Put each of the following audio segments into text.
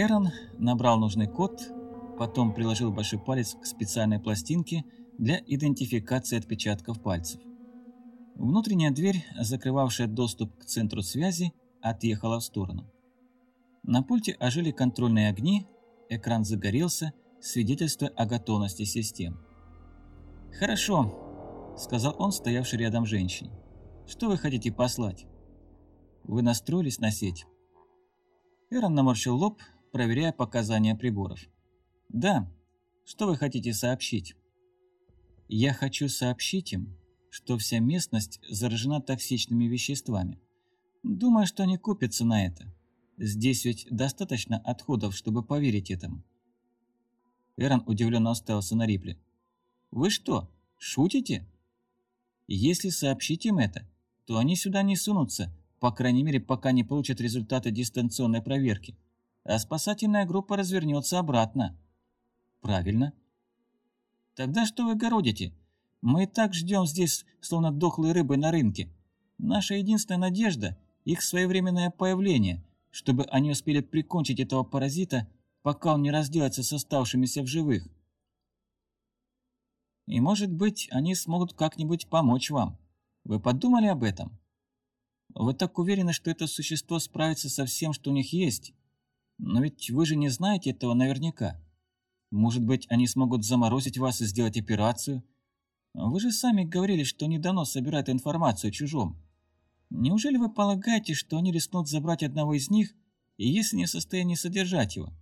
Эрон набрал нужный код, потом приложил большой палец к специальной пластинке для идентификации отпечатков пальцев. Внутренняя дверь, закрывавшая доступ к центру связи, отъехала в сторону. На пульте ожили контрольные огни, экран загорелся, свидетельствуя о готовности систем. «Хорошо», — сказал он, стоявший рядом женщине. «Что вы хотите послать?» «Вы настроились на сеть?» Эрон наморщил лоб, проверяя показания приборов. «Да. Что вы хотите сообщить?» «Я хочу сообщить им, что вся местность заражена токсичными веществами. Думаю, что они купятся на это. Здесь ведь достаточно отходов, чтобы поверить этому». Эрон удивленно уставился на Рипли. «Вы что, шутите?» «Если сообщить им это, то они сюда не сунутся, по крайней мере, пока не получат результаты дистанционной проверки а спасательная группа развернется обратно. Правильно. Тогда что вы городите? Мы и так ждем здесь, словно дохлые рыбы на рынке. Наша единственная надежда – их своевременное появление, чтобы они успели прикончить этого паразита, пока он не разделается с оставшимися в живых. И, может быть, они смогут как-нибудь помочь вам. Вы подумали об этом? Вы так уверены, что это существо справится со всем, что у них есть? Но ведь вы же не знаете этого наверняка. Может быть, они смогут заморозить вас и сделать операцию? Вы же сами говорили, что не дано собирать информацию о чужом. Неужели вы полагаете, что они рискнут забрать одного из них, если не в состоянии содержать его?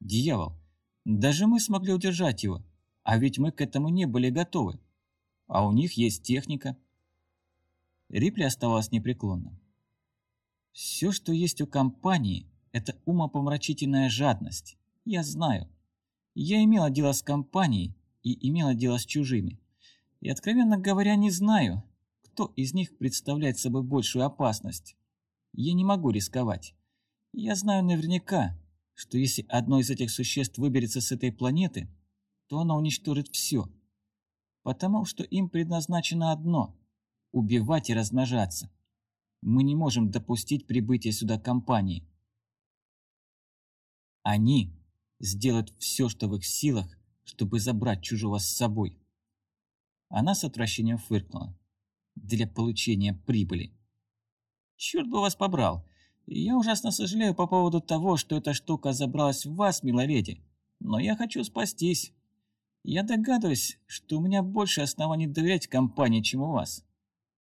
Дьявол, даже мы смогли удержать его, а ведь мы к этому не были готовы. А у них есть техника. Рипли оставалась непреклонна. Все, что есть у компании, это умопомрачительная жадность. Я знаю. Я имела дело с компанией и имела дело с чужими. И, откровенно говоря, не знаю, кто из них представляет собой большую опасность. Я не могу рисковать. Я знаю наверняка, что если одно из этих существ выберется с этой планеты, то оно уничтожит все. Потому что им предназначено одно – убивать и размножаться. Мы не можем допустить прибытия сюда компании. Они сделают все, что в их силах, чтобы забрать чужого с собой. Она с отвращением фыркнула. Для получения прибыли. Черт бы вас побрал. Я ужасно сожалею по поводу того, что эта штука забралась в вас, миловеди. Но я хочу спастись. Я догадываюсь, что у меня больше оснований доверять компании, чем у вас.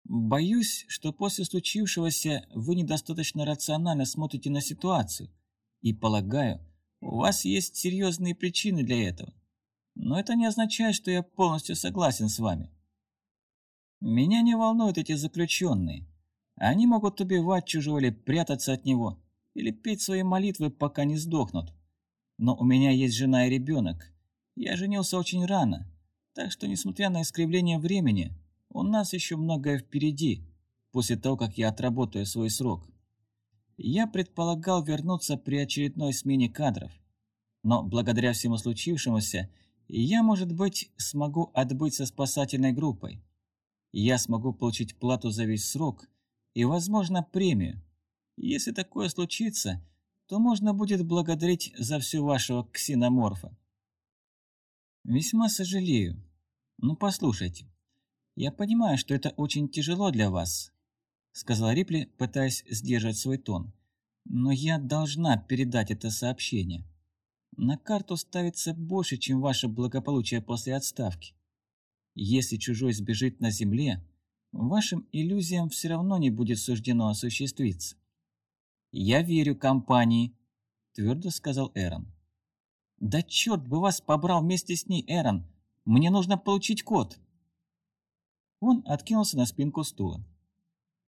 Боюсь, что после случившегося вы недостаточно рационально смотрите на ситуацию – и полагаю, у вас есть серьезные причины для этого. Но это не означает, что я полностью согласен с вами. Меня не волнуют эти заключенные. Они могут убивать чужого или прятаться от него, или петь свои молитвы, пока не сдохнут. Но у меня есть жена и ребенок. Я женился очень рано, так что, несмотря на искривление времени, у нас еще многое впереди, после того, как я отработаю свой срок. Я предполагал вернуться при очередной смене кадров, но благодаря всему случившемуся я, может быть, смогу отбыть со спасательной группой. Я смогу получить плату за весь срок и, возможно, премию. Если такое случится, то можно будет благодарить за всю вашего ксеноморфа. Весьма сожалею. Ну, послушайте. Я понимаю, что это очень тяжело для вас, сказал Рипли, пытаясь сдержать свой тон. «Но я должна передать это сообщение. На карту ставится больше, чем ваше благополучие после отставки. Если чужой сбежит на земле, вашим иллюзиям все равно не будет суждено осуществиться». «Я верю компании», — твердо сказал Эрон. «Да черт бы вас побрал вместе с ней, Эрон! Мне нужно получить код!» Он откинулся на спинку стула.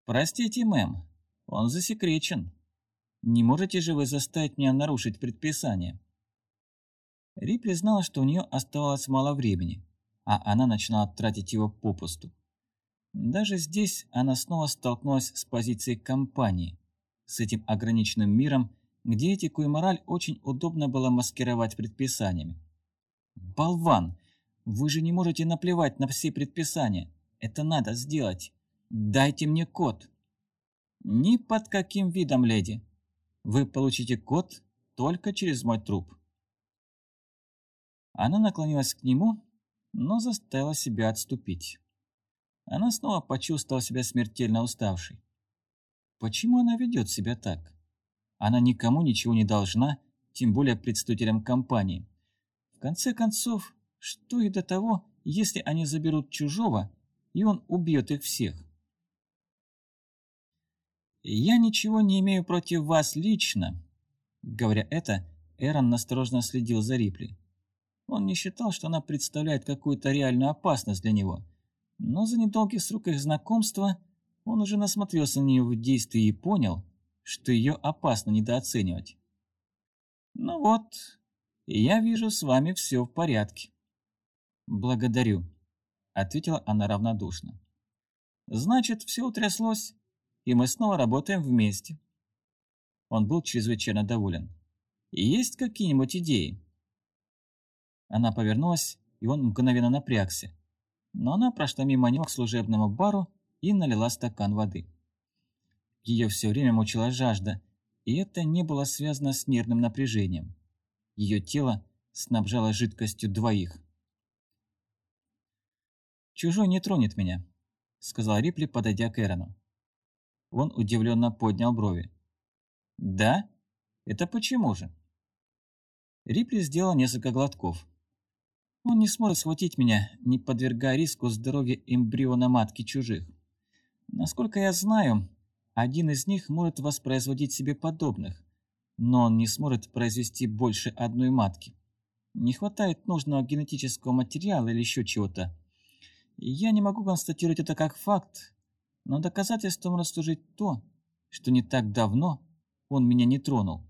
«Простите, мэм, он засекречен. Не можете же вы заставить меня нарушить предписание?» Рипли знала, что у нее оставалось мало времени, а она начинала тратить его попусту. Даже здесь она снова столкнулась с позицией компании, с этим ограниченным миром, где этику и мораль очень удобно было маскировать предписаниями. «Болван! Вы же не можете наплевать на все предписания. Это надо сделать. Дайте мне код. Ни под каким видом, леди. Вы получите код, только через мой труп. Она наклонилась к нему, но заставила себя отступить. Она снова почувствовала себя смертельно уставшей. Почему она ведет себя так? Она никому ничего не должна, тем более представителям компании. В конце концов, что и до того, если они заберут чужого, и он убьет их всех? «Я ничего не имею против вас лично», — говоря это, Эрон насторожно следил за Рипли. Он не считал, что она представляет какую-то реальную опасность для него, но за недолгий срок их знакомства он уже насмотрелся на нее в действии и понял, что ее опасно недооценивать. «Ну вот, я вижу, с вами все в порядке». «Благодарю», — ответила она равнодушно. «Значит, все утряслось, и мы снова работаем вместе». Он был чрезвычайно доволен. «Есть какие-нибудь идеи?» Она повернулась, и он мгновенно напрягся. Но она прошла мимо него к служебному бару и налила стакан воды. Ее все время мучила жажда, и это не было связано с нервным напряжением. Ее тело снабжало жидкостью двоих. «Чужой не тронет меня», — сказал Рипли, подойдя к Эрону. Он удивленно поднял брови. «Да? Это почему же?» Рипли сделал несколько глотков. Он не сможет схватить меня, не подвергая риску здоровья эмбриона матки чужих. Насколько я знаю, один из них может воспроизводить себе подобных, но он не сможет произвести больше одной матки. Не хватает нужного генетического материала или еще чего-то. Я не могу констатировать это как факт, но доказательством может то, что не так давно он меня не тронул.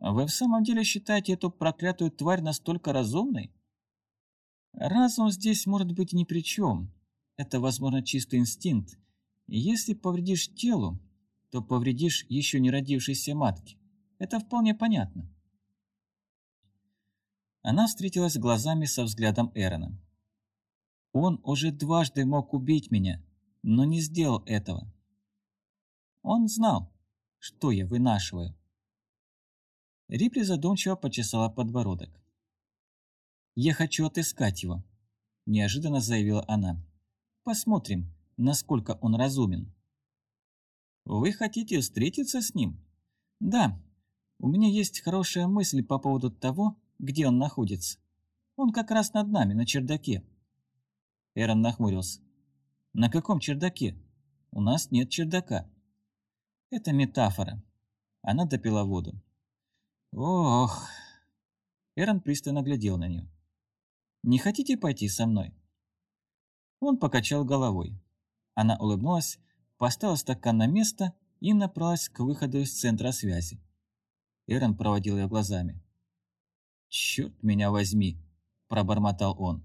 А вы в самом деле считаете эту проклятую тварь настолько разумной? Разум здесь может быть ни при чем. Это, возможно, чистый инстинкт. И если повредишь телу, то повредишь еще не родившейся матке. Это вполне понятно. Она встретилась глазами со взглядом Эрона. Он уже дважды мог убить меня, но не сделал этого. Он знал, что я вынашиваю. Рипли задумчиво почесала подбородок. «Я хочу отыскать его», – неожиданно заявила она. «Посмотрим, насколько он разумен». «Вы хотите встретиться с ним?» «Да. У меня есть хорошая мысль по поводу того, где он находится. Он как раз над нами, на чердаке». Эрон нахмурился. «На каком чердаке? У нас нет чердака». «Это метафора». Она допила воду. «Ох!» Эрон пристально глядел на нее. «Не хотите пойти со мной?» Он покачал головой. Она улыбнулась, поставила стакан на место и направилась к выходу из центра связи. Эрон проводил ее глазами. «Черт меня возьми!» – пробормотал он.